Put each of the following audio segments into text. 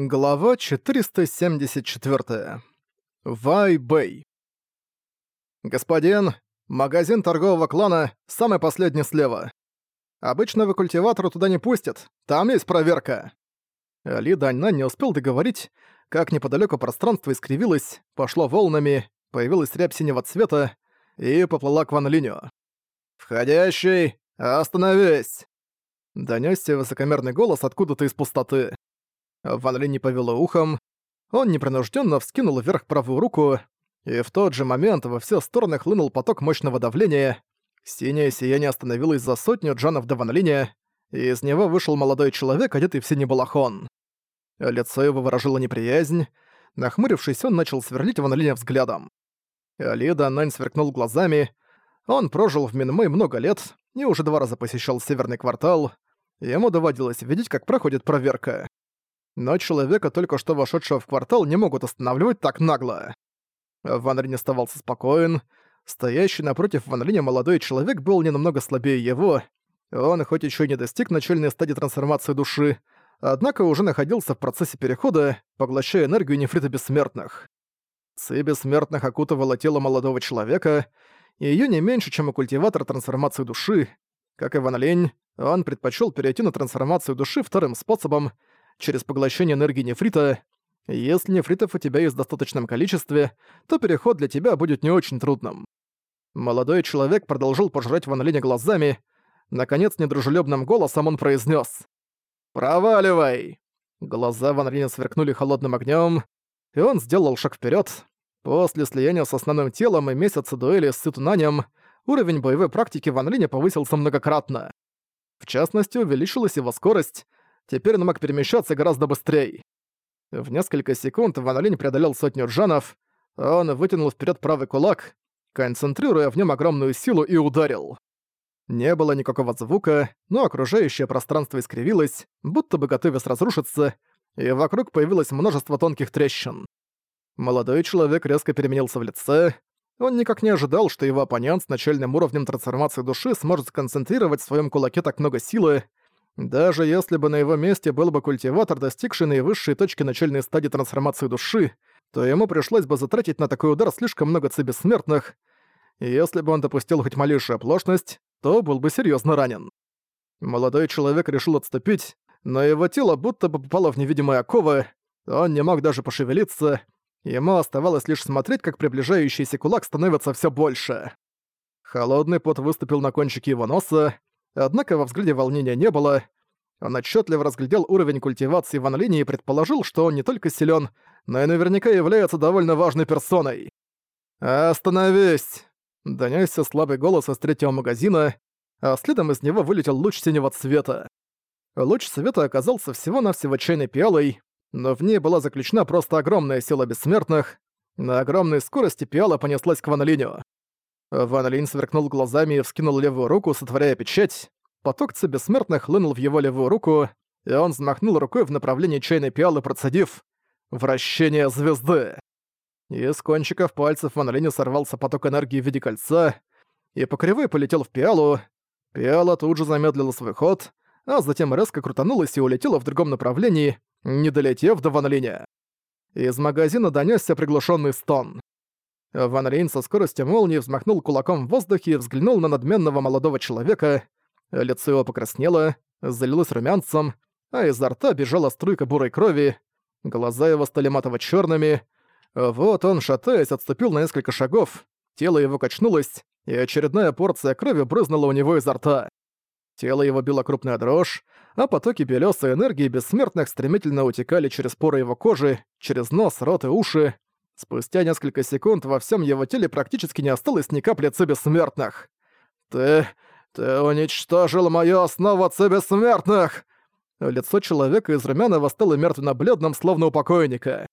Глава 474. Вай Бэй. «Господин, магазин торгового клана, самый последний слева. Обычного культиватора туда не пустят, там есть проверка». Ли Даньна не успел договорить, как неподалеку пространство искривилось, пошло волнами, появилась рябь синего цвета и поплыла к Ван Линю. «Входящий, остановись!» Донёсся высокомерный голос откуда-то из пустоты. Ван Ли не повело ухом. Он непринужденно вскинул вверх правую руку, и в тот же момент во все стороны хлынул поток мощного давления. Синее сияние остановилось за сотню джанов до Ван Линя, и из него вышел молодой человек, одетый в синий балахон. Лицо его выражило неприязнь. Нахмурившись, он начал сверлить Ван Линя взглядом. Лида Нань сверкнул глазами. Он прожил в Минмэй много лет и уже два раза посещал Северный квартал. Ему доводилось видеть, как проходит проверка но человека, только что вошедшего в квартал, не могут останавливать так нагло. Ван Рин оставался спокоен. Стоящий напротив Ван Линя молодой человек был не намного слабее его. Он хоть еще не достиг начальной стадии трансформации души, однако уже находился в процессе перехода, поглощая энергию нефрита бессмертных. Ци бессмертных окутывало тело молодого человека, и её не меньше, чем у культиватора трансформации души. Как и Ван Линь, он предпочел перейти на трансформацию души вторым способом — через поглощение энергии нефрита. Если нефритов у тебя есть в достаточном количестве, то переход для тебя будет не очень трудным. Молодой человек продолжил пожрать Ван Линя глазами. Наконец, недружелюбным голосом он произнес: «Проваливай!» Глаза Ван Линя сверкнули холодным огнем, и он сделал шаг вперед. После слияния с основным телом и месяца дуэли с Ситунанем уровень боевой практики Ван Линя повысился многократно. В частности, увеличилась его скорость, Теперь он мог перемещаться гораздо быстрее. В несколько секунд Ван Линь преодолел сотню джанов, он вытянул вперед правый кулак, концентрируя в нем огромную силу и ударил. Не было никакого звука, но окружающее пространство искривилось, будто бы готовясь разрушиться, и вокруг появилось множество тонких трещин. Молодой человек резко переменился в лице. Он никак не ожидал, что его оппонент с начальным уровнем трансформации души сможет сконцентрировать в своем кулаке так много силы, даже если бы на его месте был бы культиватор, достигший наивысшей точки начальной стадии трансформации души, то ему пришлось бы затратить на такой удар слишком много ци бессмертных, и если бы он допустил хоть малейшую оплошность, то был бы серьезно ранен. Молодой человек решил отступить, но его тело будто бы попало в невидимые оковы, он не мог даже пошевелиться, ему оставалось лишь смотреть, как приближающийся кулак становится все больше. Холодный пот выступил на кончике его носа, Однако во взгляде волнения не было. Он отчетливо разглядел уровень культивации Ван Линии и предположил, что он не только силен, но и наверняка является довольно важной персоной. «Остановись!» — донёсся слабый голос из третьего магазина, а следом из него вылетел луч синего цвета. Луч света оказался всего-навсего чайной пиалой, но в ней была заключена просто огромная сила бессмертных. На огромной скорости пиала понеслась к Ван Линю. Ван Линь сверкнул глазами и вскинул левую руку, сотворяя печать. Поток ци бессмертных хлынул в его левую руку, и он взмахнул рукой в направлении чайной пиалы, процедив «Вращение звезды». Из кончиков пальцев Ван Линя сорвался поток энергии в виде кольца, и по кривой полетел в пиалу. Пиала тут же замедлила свой ход, а затем резко крутанулась и улетела в другом направлении, не долетев до Ван Линя. Из магазина донёсся приглушенный стон. Ван Рейн со скоростью молнии взмахнул кулаком в воздухе и взглянул на надменного молодого человека. Лицо его покраснело, залилось румянцем, а изо рта бежала струйка бурой крови. Глаза его стали матово черными. Вот он, шатаясь, отступил на несколько шагов, тело его качнулось, и очередная порция крови брызнула у него изо рта. Тело его било крупная дрожь, а потоки белёсой энергии бессмертных стремительно утекали через поры его кожи, через нос, рот и уши, Спустя несколько секунд во всем его теле практически не осталось ни капли ци бессмертных. «Ты... ты уничтожил мою основу ци бессмертных!» Лицо человека из румяного стало мертвенно-бледным, словно у покойника.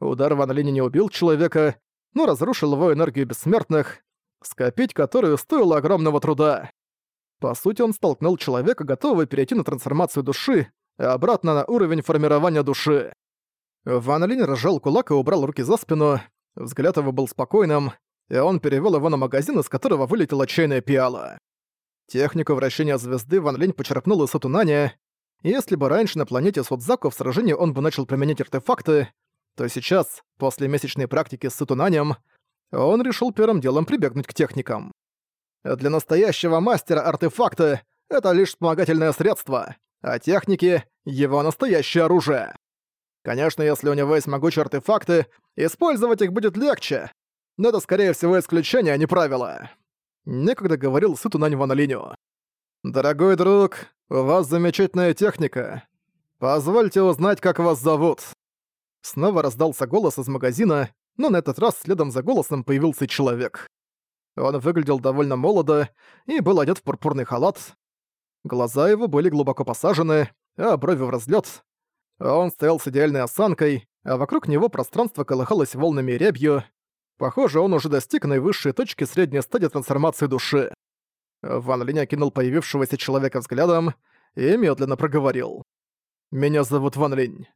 Удар Ван Линь не убил человека, но разрушил его энергию бессмертных, скопить которую стоило огромного труда. По сути, он столкнул человека, готового перейти на трансформацию души, обратно на уровень формирования души. Ван Линь разжал кулак и убрал руки за спину. Взгляд его был спокойным, и он перевел его на магазин, из которого вылетела чайная пиала. Технику вращения звезды Ван Линь почерпнул из Сатунаня, Если бы раньше на планете Судзаку в сражении он бы начал применять артефакты, то сейчас, после месячной практики с Сатунанем, он решил первым делом прибегнуть к техникам. Для настоящего мастера артефакты — это лишь вспомогательное средство, а техники — его настоящее оружие. Конечно, если у него есть могучие артефакты, использовать их будет легче, но это, скорее всего, исключение, а не правило. Некогда говорил Сытунань Ван Линю. «Дорогой друг, у вас замечательная техника. Позвольте узнать, как вас зовут». Снова раздался голос из магазина, но на этот раз следом за голосом появился человек. Он выглядел довольно молодо и был одет в пурпурный халат. Глаза его были глубоко посажены, а брови в разлет. Он стоял с идеальной осанкой, а вокруг него пространство колыхалось волнами рябью. Похоже, он уже достиг наивысшей точки средней стадии трансформации души. Ван Линь окинул появившегося человека взглядом и медленно проговорил. «Меня зовут Ван Линь».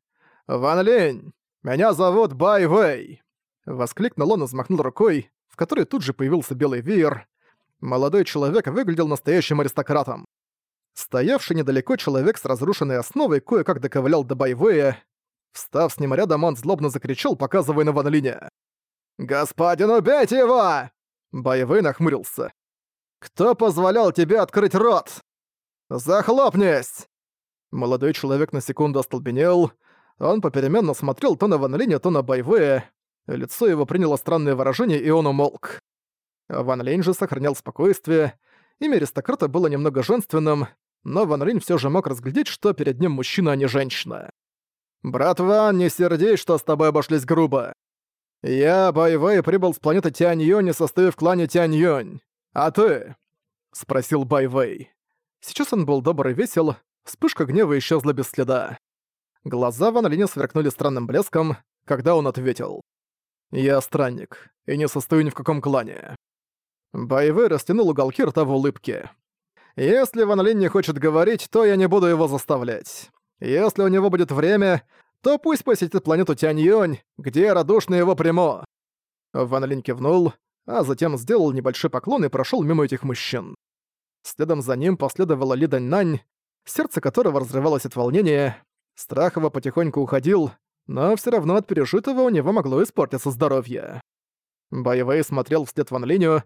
«Ван Линь! Меня зовут Бай Вэй!» Воскликнул он и взмахнул рукой, в которой тут же появился белый веер. Молодой человек выглядел настоящим аристократом. Стоявший недалеко человек с разрушенной основой кое-как доковылял до Байвея. Встав с ним рядом, он злобно закричал, показывая на Ван Линя. «Господин, убейте его!» Байвей нахмурился. «Кто позволял тебе открыть рот?» «Захлопнись!» Молодой человек на секунду остолбенел. Он попеременно смотрел то на Ван Линя, то на Байвея. Лицо его приняло странное выражение, и он умолк. Ван Линь же сохранял спокойствие. Имя аристократа было немного женственным, но Ван Линь всё же мог разглядеть, что перед ним мужчина, а не женщина. «Брат Ван, не сердись, что с тобой обошлись грубо. Я, Байвэй, прибыл с планеты Тянь-Юнь и состою в клане Тянь-Юнь. А ты?» — спросил Байвэй. Сейчас он был добр и весел, вспышка гнева исчезла без следа. Глаза Ван Линя сверкнули странным блеском, когда он ответил. «Я странник, и не состою ни в каком клане». Байвей растянул уголки рта в улыбке. «Если Ван Линь не хочет говорить, то я не буду его заставлять. Если у него будет время, то пусть посетит планету Тянь-Юнь, где радушно его приму». Ван Линь кивнул, а затем сделал небольшой поклон и прошел мимо этих мужчин. Следом за ним последовала Ли Дань-Нань, сердце которого разрывалось от волнения. Страх его потихоньку уходил, но все равно от пережитого у него могло испортиться здоровье. Боевой смотрел вслед Ван Линю,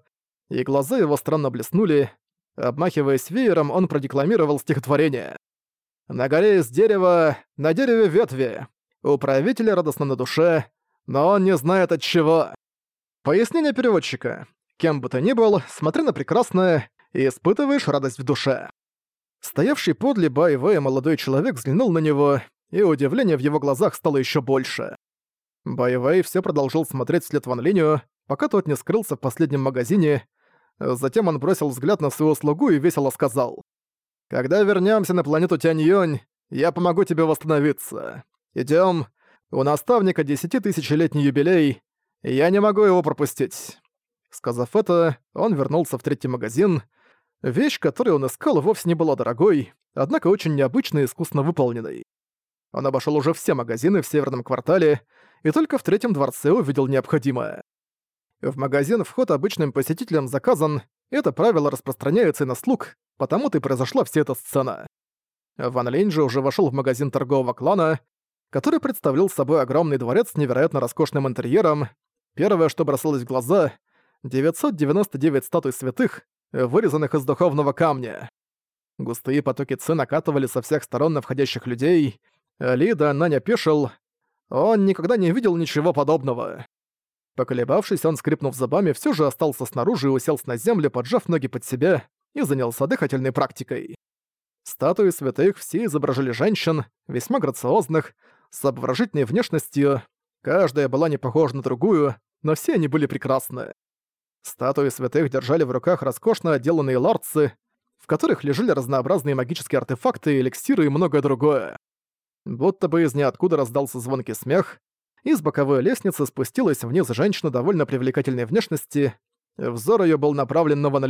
и глаза его странно блеснули. Обмахиваясь веером, он продекламировал стихотворение. «На горе из дерева, на дереве ветви. У правителя радостно на душе, но он не знает от чего». Пояснение переводчика. Кем бы ты ни был, смотри на прекрасное и испытываешь радость в душе. Стоявший подле Бай Вэя молодой человек взглянул на него, и удивление в его глазах стало еще больше. Байвей все продолжил смотреть вслед Ван Линю, пока тот не скрылся в последнем магазине. Затем он бросил взгляд на своего слугу и весело сказал. «Когда вернемся на планету Тянь-Юнь, я помогу тебе восстановиться. Идем. У наставника десятитысячелетний юбилей, я не могу его пропустить». Сказав это, он вернулся в третий магазин. Вещь, которую он искал, вовсе не была дорогой, однако очень необычной и искусно выполненной. Он обошел уже все магазины в северном квартале и только в третьем дворце увидел необходимое. В магазин вход обычным посетителям заказан, это правило распространяется и на слуг, потому-то и произошла вся эта сцена. Ван Линь же уже вошел в магазин торгового клана, который представлял собой огромный дворец с невероятно роскошным интерьером. Первое, что бросалось в глаза — 999 статуй святых, вырезанных из духовного камня. Густые потоки цен накатывали со всех сторон на входящих людей, Лида Наня пешил. Он никогда не видел ничего подобного. Поколебавшись, он, скрипнув зубами, все же остался снаружи и уселся на землю, поджав ноги под себя, и занялся дыхательной практикой. Статуи святых все изображали женщин, весьма грациозных, с обворожительной внешностью. Каждая была не похожа на другую, но все они были прекрасны. Статуи святых держали в руках роскошно отделанные ларцы, в которых лежали разнообразные магические артефакты, эликсиры и многое другое. Будто бы из ниоткуда раздался звонкий смех, и с боковой лестницы спустилась вниз женщина довольно привлекательной внешности. Взор ее был направлен на Ван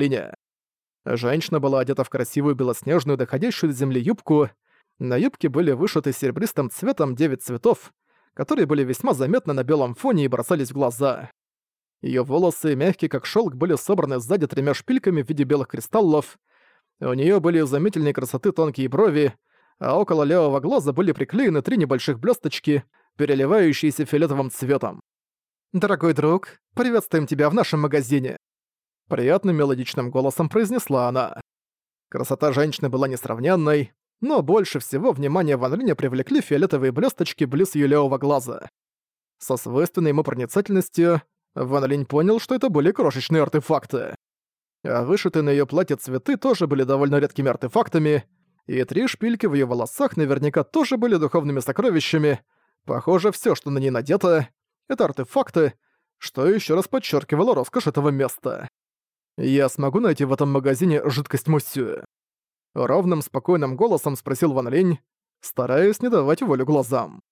Женщина была одета в красивую белоснежную, доходящую до земли юбку. На юбке были вышиты серебристым цветом девять цветов, которые были весьма заметны на белом фоне и бросались в глаза. Ее волосы, мягкие как шелк, были собраны сзади тремя шпильками в виде белых кристаллов. У нее были изумительной красоты тонкие брови, а около левого глаза были приклеены три небольших блесточки, переливающиеся фиолетовым цветом. «Дорогой друг, приветствуем тебя в нашем магазине!» Приятным мелодичным голосом произнесла она. Красота женщины была несравненной, но больше всего внимание Ван Линя привлекли фиолетовые блесточки близ её левого глаза. Со свойственной ему проницательностью Ван Линь понял, что это были крошечные артефакты. А вышитые на её платье цветы тоже были довольно редкими артефактами, и три шпильки в её волосах наверняка тоже были духовными сокровищами. Похоже, всё, что на ней надето, это артефакты, что ещё раз подчеркивало роскошь этого места. «Я смогу найти в этом магазине жидкость муссю?» Ровным, спокойным голосом спросил Ван Линь, стараясь не давать волю глазам.